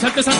have to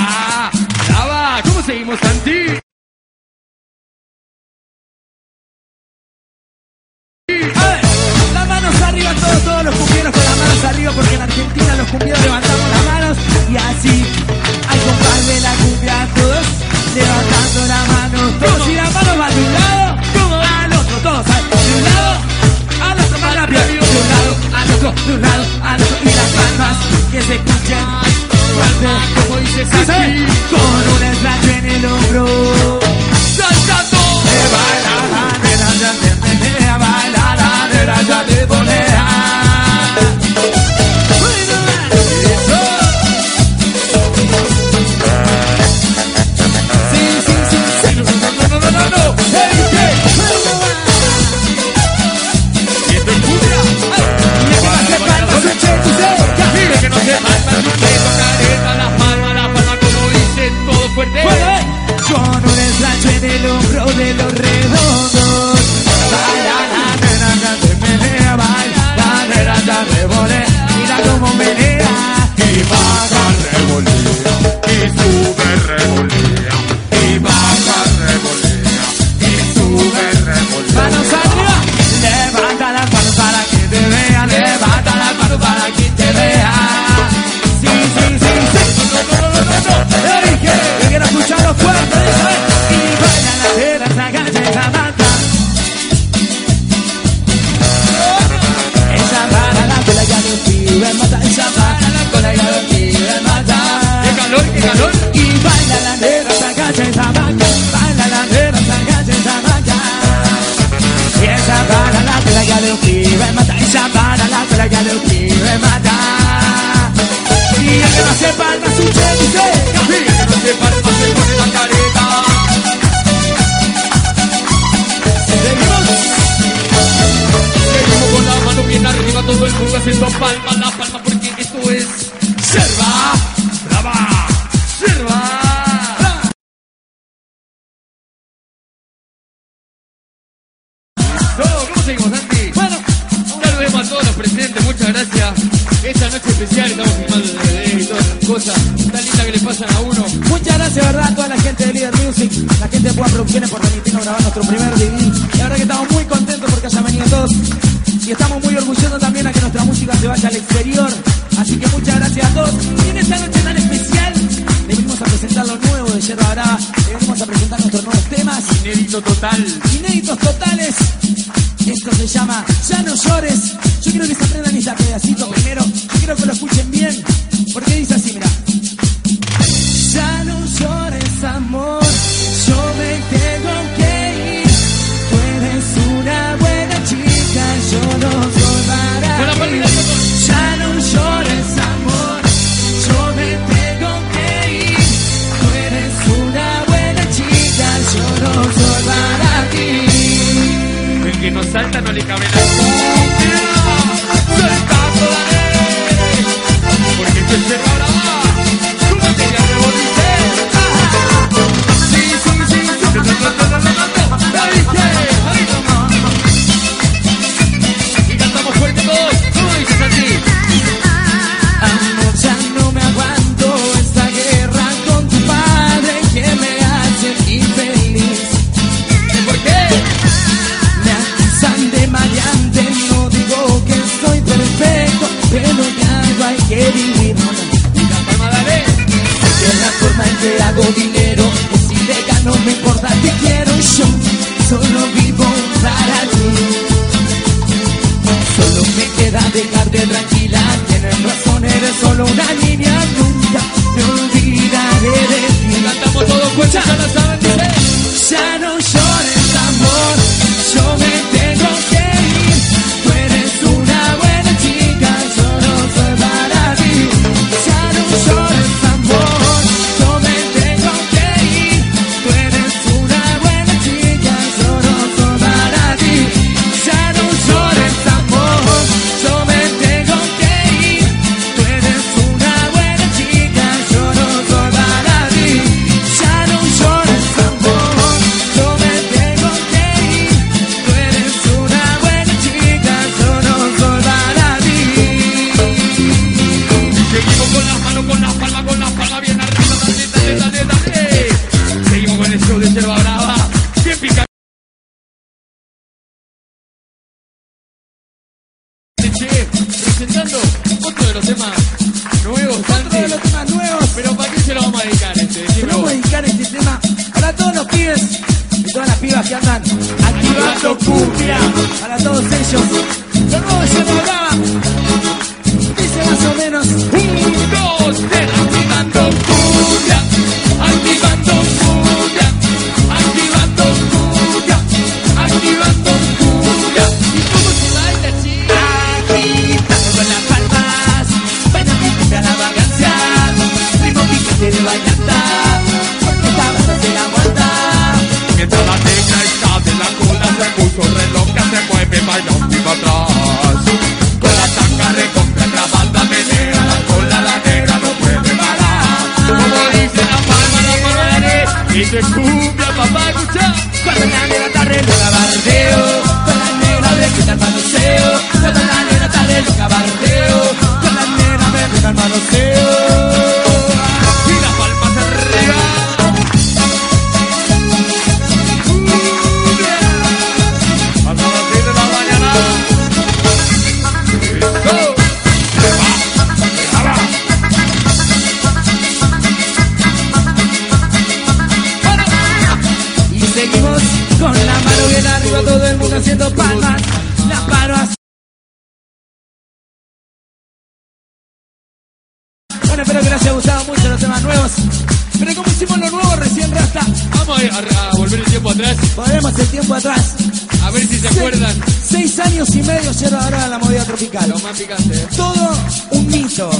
¡Ah! ¿Cómo seguimos, Santi? Las manos arriba, todos, todos los cumbieros con las manos arriba, porque en Argentina los cumbieros levantamos las manos y así, al compás de la cumbia, todos levantando la mano, todos ¿Cómo? y las manos van de un lado, ¿Cómo? al otro, todos de un lado, al otro, más rápido, de un lado, al otro, de un lado, al otro, y las palmas que se escuchan suerte, como dices así, con una slash en el hombro. ¡Saltando! Me bailará, me da, me da, me da, de los reyes. porque esto es Serva Brava, Serva. No, ¿cómo seguimos, Santi? Bueno, un saludo a todos los presentes, muchas gracias. Esta noche especial estamos filmando el DVD y todas esas cosas tan lindas que le pasan a uno. Muchas gracias, verdad, a toda la gente de Leader Music, la gente de Pua Producciones por permitirnos grabar nuestro primer DVD. La verdad que estamos muy contentos porque hayan venido todos. Y estamos muy orgullosos también a que nuestra música se vaya al exterior. Así que muchas gracias a todos. Y en esta noche tan especial, le venimos a presentar lo nuevo de Yerba Brava. Le venimos a presentar nuestros nuevos temas. Inédito total. Inéditos totales. Esto se llama Ya no llores. Yo quiero que se aprendan este pedacito primero. Yo quiero que lo escuchen bien. Porque dice así, mira. salta no le cabe. juntos, desnudando juntos. seguimos con la mano bien arriba, todo el mundo haciendo palmas. La mano. Bueno, espero que les haya gustado mucho los temas nuevos. Pero como hicimos lo nuevo recién rasta. Vamos a, volver el tiempo atrás. Volvemos el tiempo atrás. A ver si se, acuerdan. Seis años y medio cero ahora la movida tropical. Lo más picante. ¿eh? Todo un mito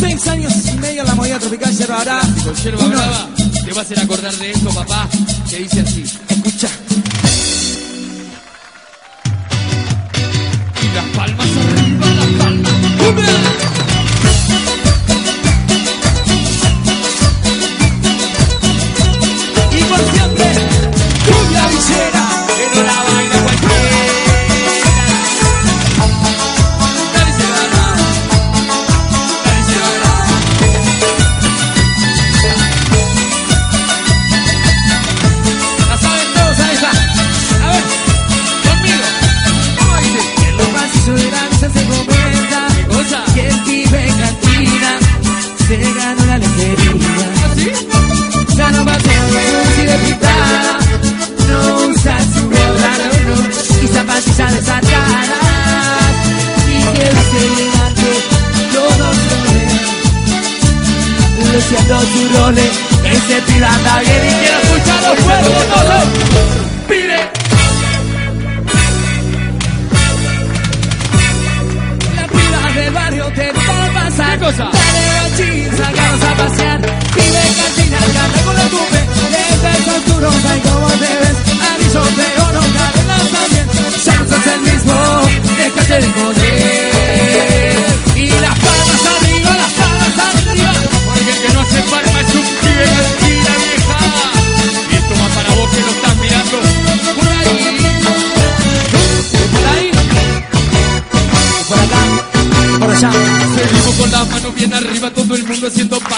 seis años y medio la movida tropical yerba brava. Con yerba brava te vas a hacer acordar de esto, papá, que dice así. Escucha. Y las palmas arriba, las palmas. ¡Cumbia!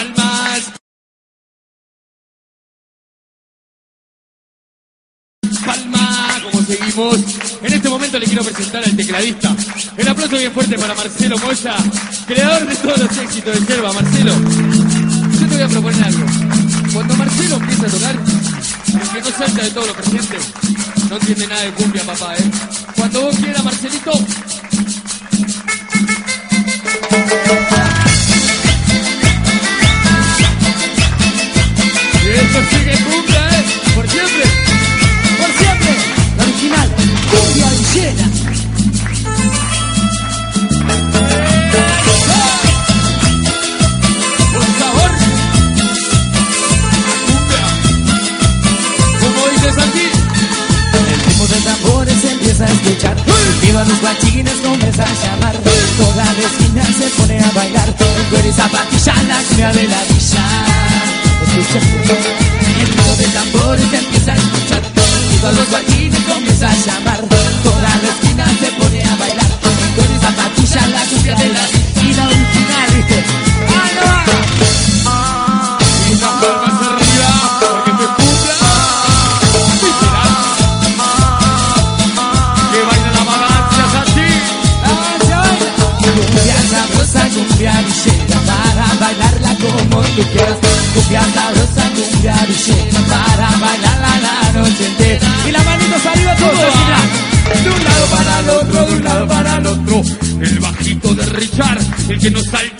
palmas. Palma, como seguimos. En este momento le quiero presentar al tecladista. El aplauso bien fuerte para Marcelo Moya, creador de todos los éxitos de Yerba. Marcelo, yo te voy a proponer algo. Cuando Marcelo empieza a tocar, el que no salta de todo lo presente, no entiende nada de cumbia, papá, ¿eh? Cuando vos quieras, Marcelito. Por siempre, por siempre. La original, cumbia Lucena. Por favor, cumbia. Como dices aquí, el ritmo de tambores empieza a escuchar. Viva los guachines, comienza a llamar. Toda la esquina se pone a bailar. Tú eres zapatilla, la cumbia de la villa. Escucha tambores empieza a escuchar, todos los bailes comienza a llamar. genocide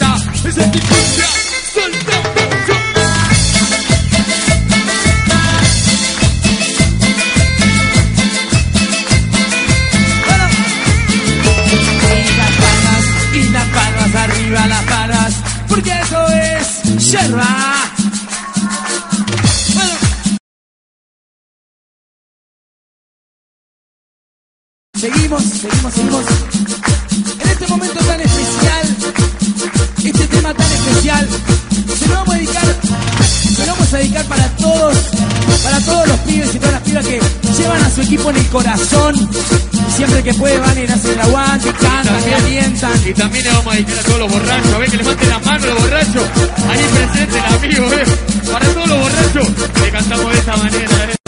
su equipo en el corazón. Siempre que puede van a ir a hacer aguante, cantan, y alientan. Y también le vamos a dedicar a todos los borrachos. A ver que las manos los borrachos. Ahí presente el amigo. Eh. Para todos los borrachos le cantamos de esta manera. Eh.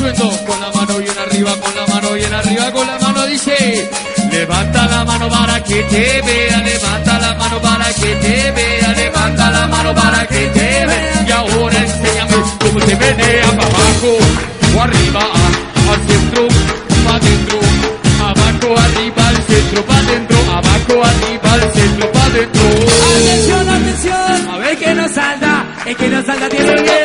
sueldo. Con la mano bien arriba, con la mano bien arriba, con la mano dice. Levanta la mano para que te vea, levanta la mano para que te vea, levanta la mano para que te vea. Y ahora enséñame cómo se menea para abajo o arriba, al centro, para adentro, abajo, arriba, al centro, para adentro, abajo, arriba, al centro, para adentro. Atención, atención, a ver que no salta, el que no salta tiene que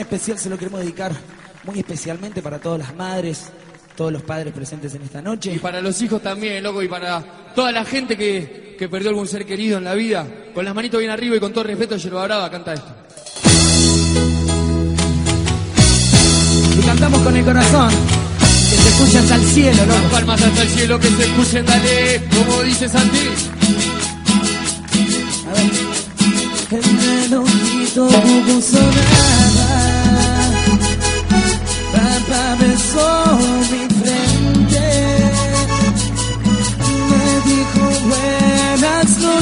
especial se lo queremos dedicar muy especialmente para todas las madres, todos los padres presentes en esta noche. Y para los hijos también, loco, y para toda la gente que, que perdió algún ser querido en la vida. Con las manitos bien arriba y con todo respeto, Yerba Brava canta esto. Y cantamos con el corazón. Que se escuchen hasta el cielo, loco. Las palmas hasta el cielo, que se escuchen, dale, como dice Santi. A ver. El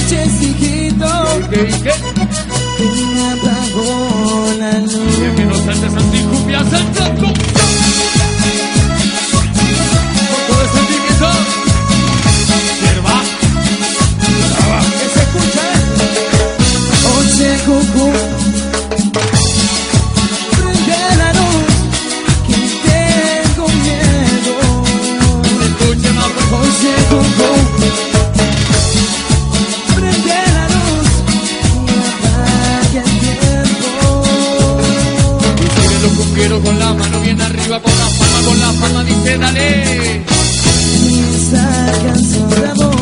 noches, hijito. ¿Qué, qué. Que me apagó la luz. Y que no saltes anticupias el blanco. mamá dice dale. Canción de.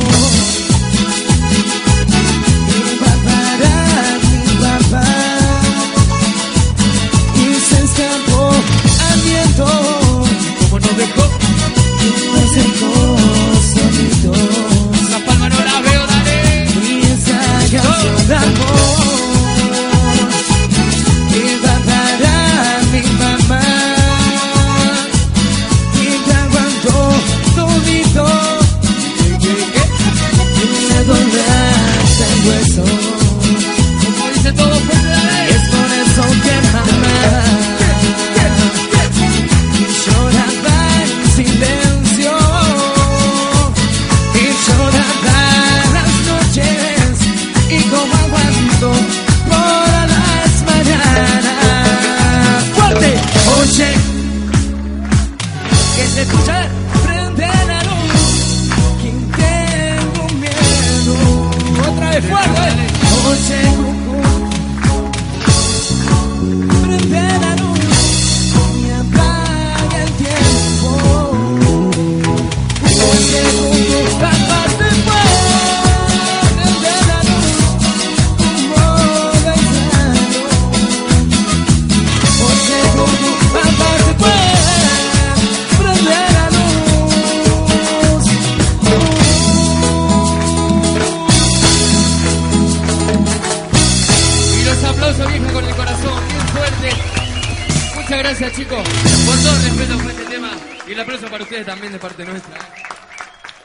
También de parte nuestra.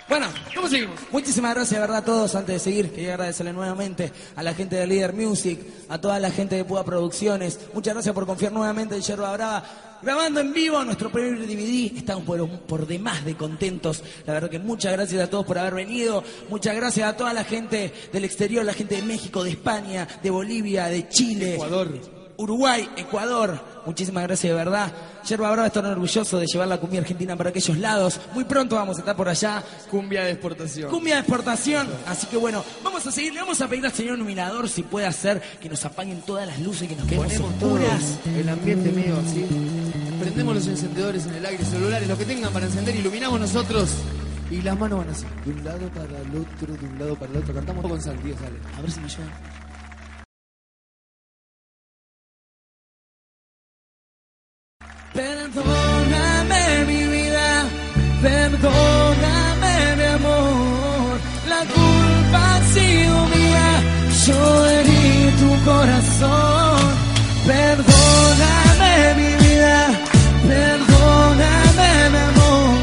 Bueno, ¿Cómo seguimos? Muchísimas gracias, de verdad, a todos. Antes de seguir, quería agradecerle nuevamente a la gente de Leader Music, a toda la gente de Pua Producciones. Muchas gracias por confiar nuevamente en Yerba Brava. Grabando en vivo nuestro primer DVD. Estamos por, por demás de contentos. La verdad que muchas gracias a todos por haber venido. Muchas gracias a toda la gente del exterior, la gente de México, de España, de Bolivia, de Chile. Ecuador. Uruguay, Ecuador. Muchísimas gracias de verdad. Yerba Brava está orgulloso de llevar la cumbia argentina para aquellos lados. Muy pronto vamos a estar por allá. Cumbia de exportación. Cumbia de exportación. Así que bueno, vamos a seguir. Le vamos a pedir al señor iluminador si puede hacer que nos apaguen todas las luces y que nos quedemos oscuras. el ambiente medio así. Prendemos los encendedores en el aire, celulares, lo que tengan para encender, iluminamos nosotros. Y las manos van así, de un lado para el otro, de un lado para el otro. Cantamos con Santi, sale. A ver si me llevan. Yo herí tu corazón. Perdóname mi vida, perdóname mi amor,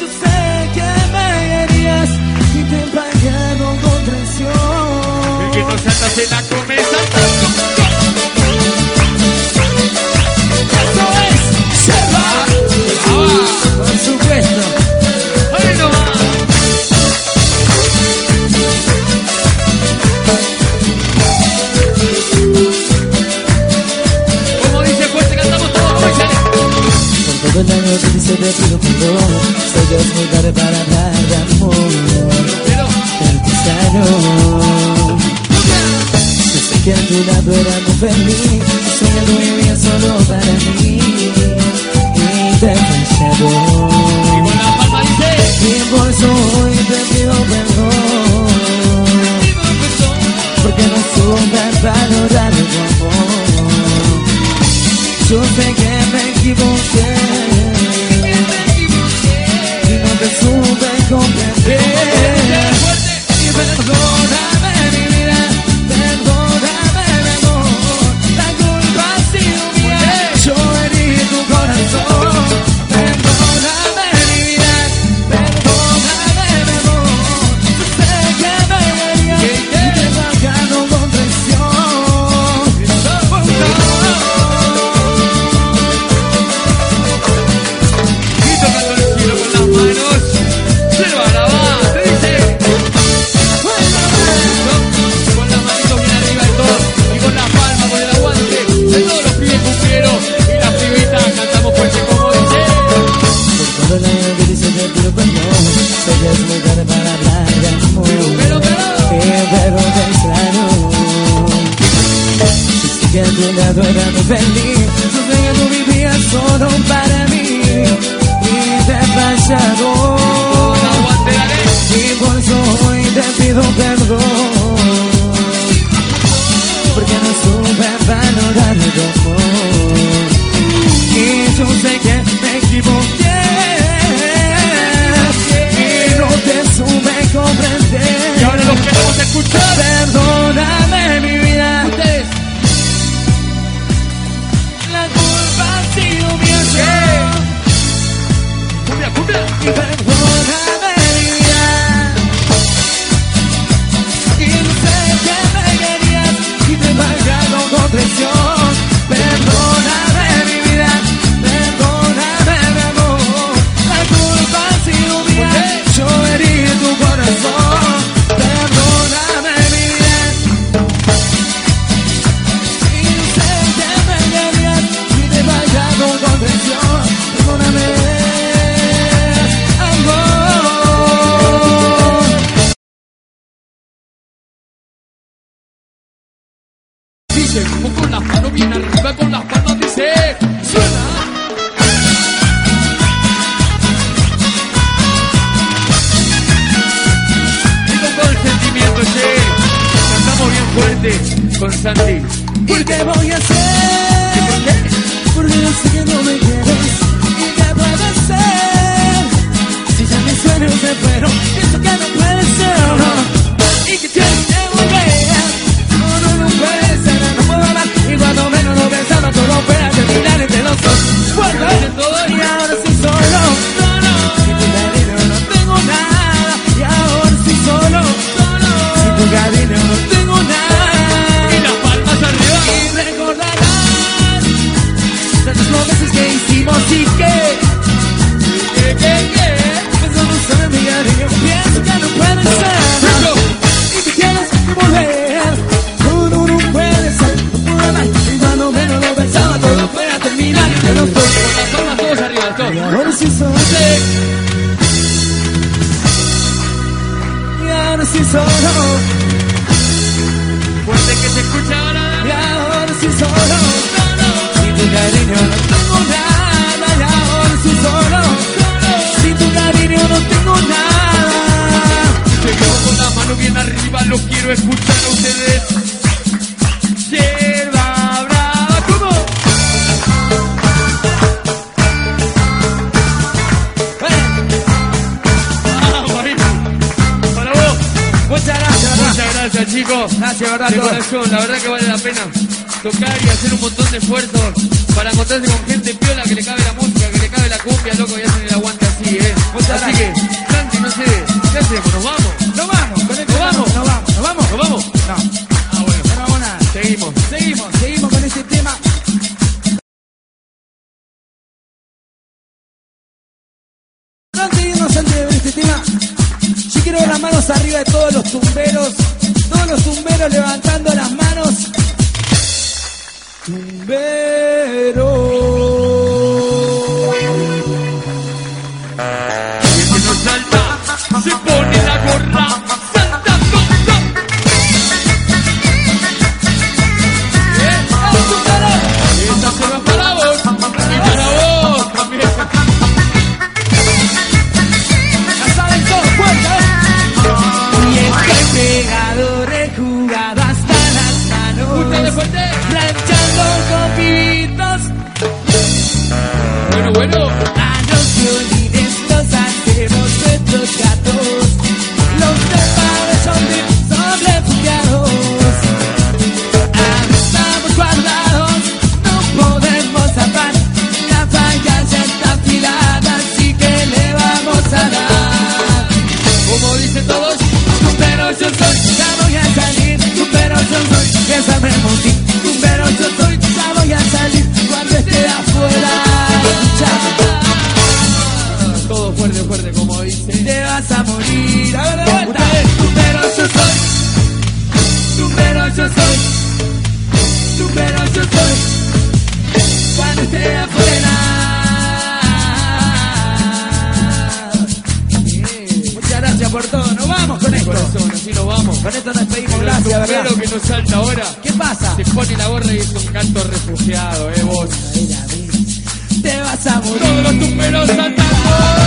yo sé que me herías y te he con traición. Que no se te pido perdón. Sé que es muy tarde para hablar de amor. Pero, Artesano. Yo sé que a tu lado era muy feliz. Soñando vivía solo para mí. Y te he fallado. Y por eso hoy te pido perdón. Porque no supe valorar tu amor. Yo sé que me equivoqué. donde sube con placer y perdóname mi gracias, chicos. Gracias, ¿verdad? Todo. la verdad que vale la pena tocar y hacer un montón de esfuerzos para encontrarse con gente piola que le cabe la música, que le cabe la cumbia, loco, y hacen el aguante así, ¿eh? Muchas así que. Santi, no sé, ¿qué hacemos? ¿Nos vamos? Nos vamos, con este ¿Nos vamos? Nos vamos, nos vamos. ¿Nos vamos? No, Ah, bueno. no vamos nada. Seguimos. Seguimos, seguimos con este tema. Antes de irnos antes de ver este tema, yo quiero ver las manos arriba de todos los tumberos, todos los tumberos levantando las manos. Tumbero. Con Te vas a morir. Todos los tumberos saltando.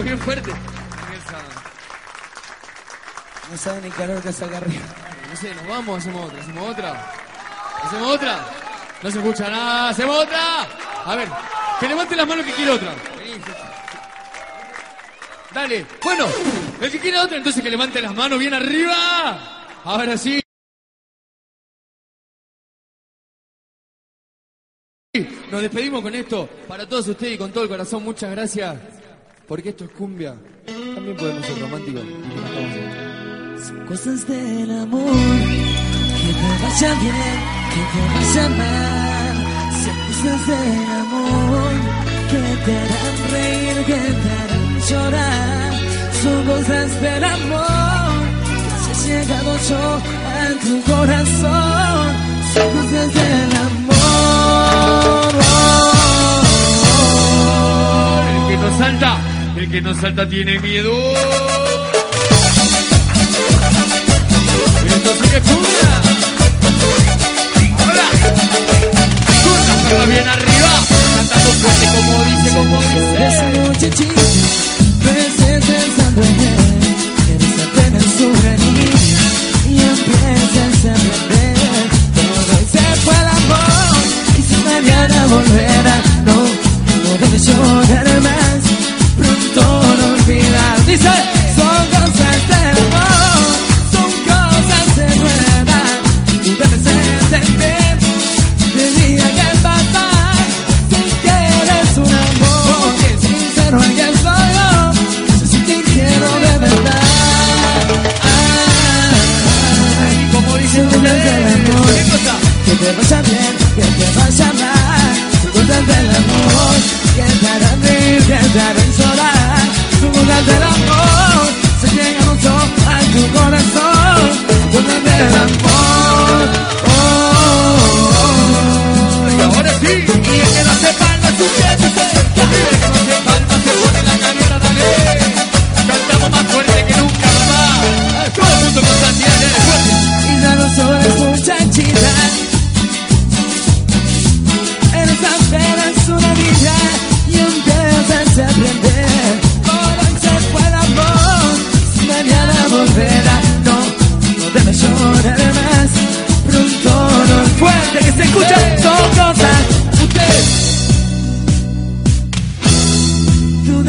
Bien fuerte. No saben el calor que hace acá arriba. No sé, nos vamos, hacemos otra, hacemos otra. Hacemos otra. No se escucha nada, hacemos otra. A ver, que levante las manos que quiere otra. Dale. Bueno, el que quiere otra, entonces que levante las manos bien arriba. Ahora sí. Nos despedimos con esto. Para todos ustedes y con todo el corazón, muchas gracias. Porque esto es cumbia. También podemos ser románticos. Cosas del amor, que te vaya bien, que te vaya mal. Son cosas del amor, que te harán reír, que te harán llorar. Son cosas del amor, que se ha llegado yo a tu corazón. Son cosas del amor. El que no salta, el que no salta tiene miedo. Esto sigue cumbia. Ahora, curva, bien arriba, cantando fuerte como dice, como dice. Esa noche chica, empecé pensando en él, eres apenas una niña y empiezas a aprender todo y se fue el amor y si mañana volverá, no, no debes llorar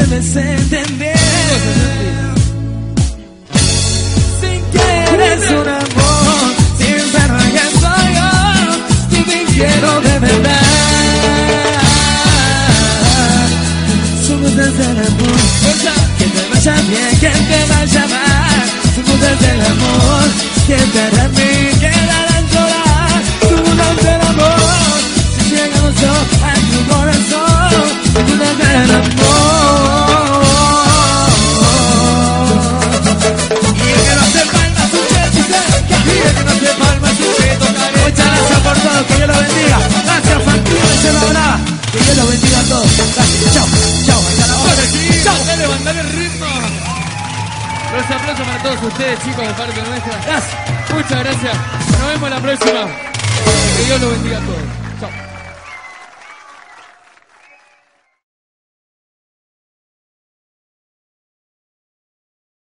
debes entender. Si quieres un amor sincero que soy yo, si te quiero de verdad. Somos desde el amor, que te vaya bien, que te vaya mal. Somos desde el amor, que te hará Dios los bendiga. Gracias, Fantino de Brava. Que Dios los bendiga a todos. Gracias, chao, chao, hasta la Chao. mandale el ritmo. Los aplausos para todos ustedes, chicos, de parte nuestra. Gracias. Muchas gracias. Nos vemos la próxima. Que Dios los bendiga a todos.